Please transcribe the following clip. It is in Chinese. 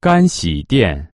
干洗店。